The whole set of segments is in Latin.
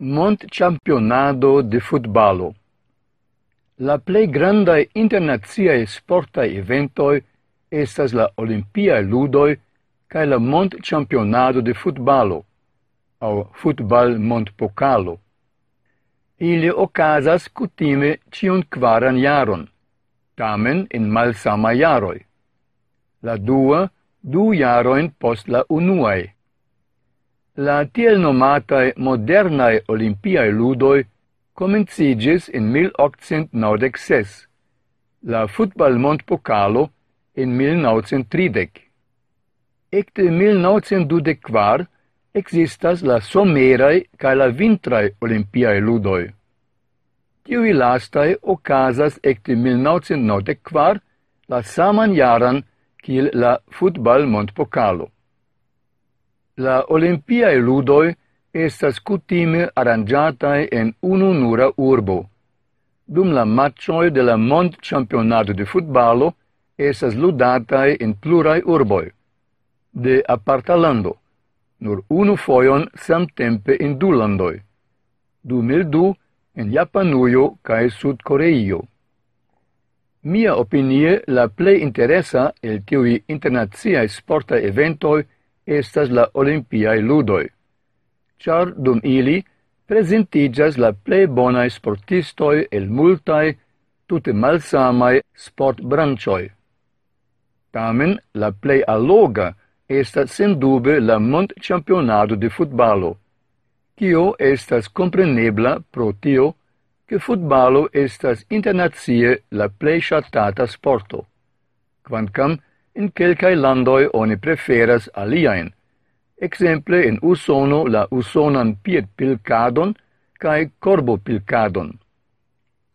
mont championado de futbalo. La plei grandaj internaziae sportaj eventoi estas la Olimpiae Ludoi cae la mont championado de futbalo au futbal mondpokalo. Ili ocasas cutime cion quaran jaron, tamen in malsama jaroj. La dua du jarojn post la unuae la tiel nomatae modernae olimpiae ludoi comencigis in 1896, la futbal mondpocalo in 1930. Ecte 1924 existas la somerae cae la vintrae olimpiae ludoi. Tiui lastae ocasas ecte 1994 la saman jaran kiel la futbal mondpocalo. La olimpiae ludoi estas cutime aranĝataj en unu nura urbo. Dum la matchoi de la mondĉampionado de futbalo estas ludatae en plurai urboj de aparta lando, nur unu fojon samtempe en du landoi. 2002 en Japanujo cae Sud-Koreio. Mia opinie la plei interesa el tiui internaziae sporta eventoj estas la Olimpiae ludoi, char dum ili presentigas la plei bonae sportistoi el multae tute malsamae sport branchoi. Tamen la plei alloga estas sendube la mont championado de futbalo, kio estas comprenebla pro tio che futbalo estas internazie la plei shatata sporto, quancam in quelcae landoi oni preferas aliaen, exemple in Usono la Usonan pied pilcadon cae corbo pilcadon.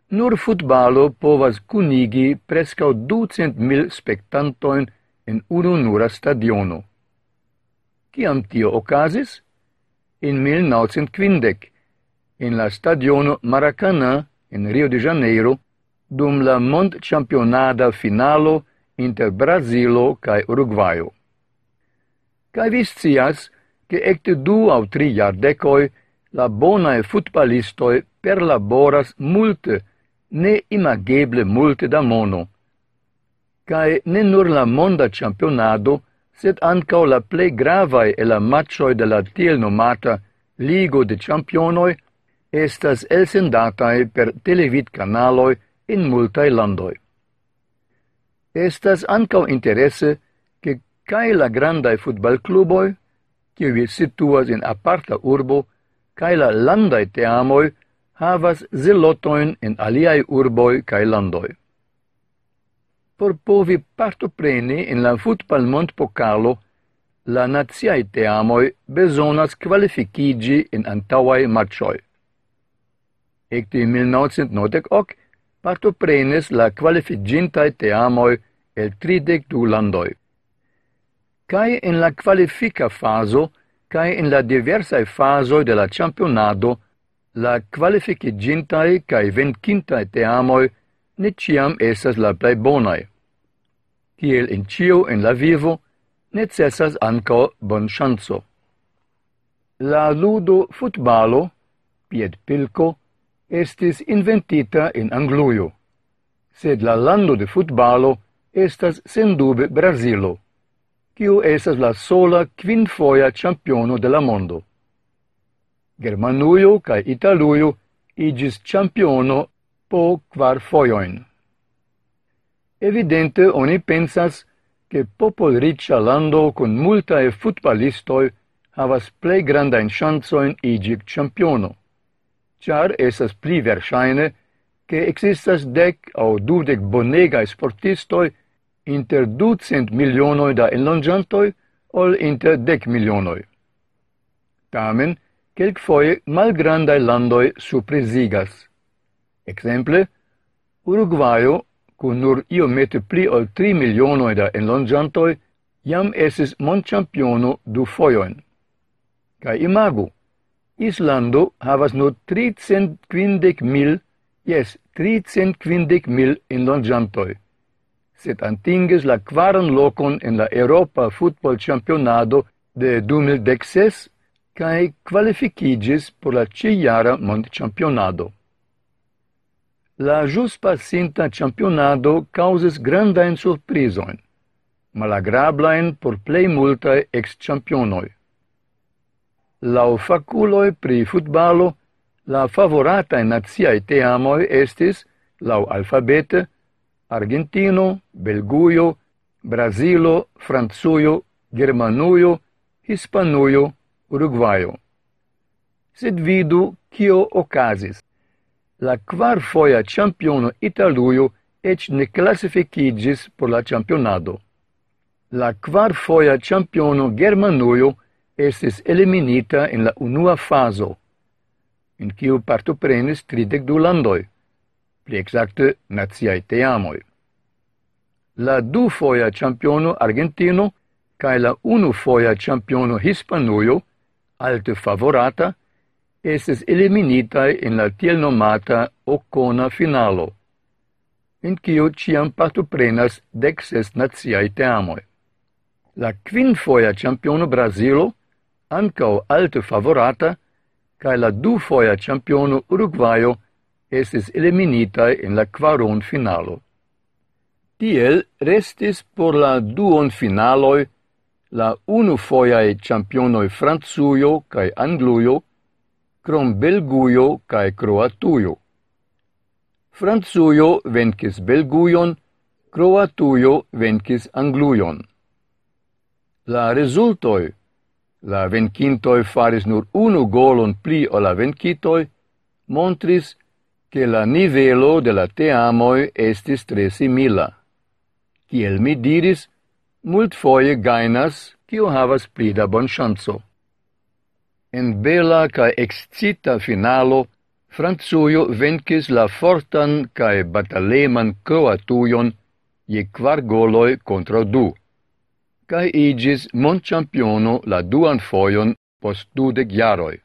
Nur futbalo povas cunigi prescau ducent mil spectantoin in unu nura stadiono. Ciam tio ocasis? In 1950, in la stadiono Maracanã, in Rio de Janeiro, dum la mond championada finalo inter Brazilo kaj Urugvajo. Kaj vi scias, ke ekte du aŭ tri jardekoj la bonaj futbalistoj perlaboras multe, ne imageble multe da mono. Kaj ne nur la monda campionado, sed ankaŭ la plej gravaj el la matĉoj de la tiel nomata Ligo de Championoi, estas elsendataj per televid canaloi en multaj landoj. Estas ancau interesse che cae la grandaj futbalkluboj, vi situas in aparta urbo, cae la landaj teamoi havas zelotoin in aliai urboi cae landoj. Por povi partopreni en la futbalmontpokalo, la naziai teamoi bezonas qualificigi en antauai matĉoj. Ekde 1990 partoprenes la qualificintae teamoi el 32 landoi. Cae en la qualifica faso, cae en la diversae fasoi de la campionado, la qualificigintai cae vencintae teamoi ne ciam esas la plei bonae. Ciel in cio en la vivo, necessas anco bon chanzo. La ludo futbalo, pied pilco, estis inventita in Anglujo, sed la lando de futbalo estas sendube Brazilo, kiu estas la sola quinfoia championo de la mondo. Germanujo kaj Italuio igis championo po kvar foioin. Evidente oni pensas che popol riccia lando con multae futbalistoi havas plei grandain chanzoin igi championo char esas pli verŝajne, che existas dec au dudec bonegae sportistoi inter ducent milionoi da enlongiantoi ol inter dec milionoi. Tamen, quelc foie malgrandae landoi surprizigas. Exemple, Uruguayo, cu nur iomete pli ol tri milionoi da enlongiantoi, jam esis monciampiono du foioin. Ca imagu, Islando havas nur 350 mil, yes, 350 mil in longiantoi. Set antinges la quaran lokon in la Europa Football futbolĉampionado de 2016 cae qualificigis por la ĉi-jara mondĉampionado. La jus pasinta ĉampionado causes grandain surprisoin, malagrablain por plei multae ex-ĉampionoj. Lau faculoi pri futbalo, la favoratae naziae teamoi estis, lau alfabete, Argentino, Belguio, Brasilo, Franzuio, Germanuio, Hispanuio, Uruguayo. Sed vidu cio ocasis. La quar foia campiono Italuio ec ne classificigis por la campionado. La quar foia campiono Germanuio estis eliminita in la unua fazo, in kiu partoprenis tridec du landoi, pli exacte naziai teamoi. La dufoia campiono Argentino cae la unu foia campiono hispanuio, alte favorata, estes eliminitae in la tiel nomata Ocona finalo, in cio ciam partoprenas dexes naziai teamoi. La quinfoia campiono Brasilo ancau alte favorata, cae la du foia campiono Uruguayo estis eliminitae in la quaron finalo. Tiel restis por la duon finaloi la unu foiae campionoi Franzuio cae Angluio, crom Belguio cae Croatuio. Franzuio vencis Belguion, Croatuio vencis Angluion. La resultoi la vencintoi faris nur unu golon pli o la vencitoi, montris che la nivelo de la teamoi estis tre simila. Ciel mi diris, mult foie gainas, cio havas pli da bon chanzo. En bela ca excita finalo, Franzuio vencis la fortan cae bataleman Croatuion je quar goloi contra du cae igis mondcampiono la duan foion post dudec jaroi.